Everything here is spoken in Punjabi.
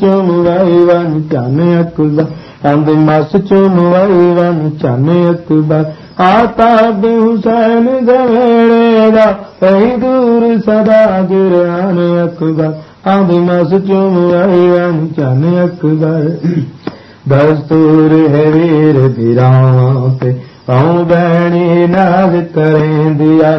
ਚੁਮਵਾਈ ਵਨ ਚਨ ਅਕਬਰ ਅੰਦ ਮਸ ਚੁਮਵਾਈ ਵਨ ਚਨ ਅਕਬਰ ਆਤਾ ਬੇ ਹੁਸੈਨ ਦੇੜੇ ਦਾ ਕਈ ਦੂਰ ਸਦਾ ਗਿਰਾਨ ਅਕਬਰ ਅੰਦ ਮਸ ਚੁਮਵਾਈ ਵਨ ਚਨ ਅਕਬਰ ਦਸਤੂਰ ਹੈ ਵੀਰ ਵੀਰਾਵਾਂ ਤੇ ਪਾਉ ਬਹਿਣੀ ਨਾਜ਼ ਕਰੇਂਦੀਆਂ